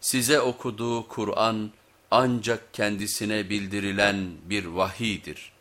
Size okuduğu Kur'an ancak kendisine bildirilen bir vahidir.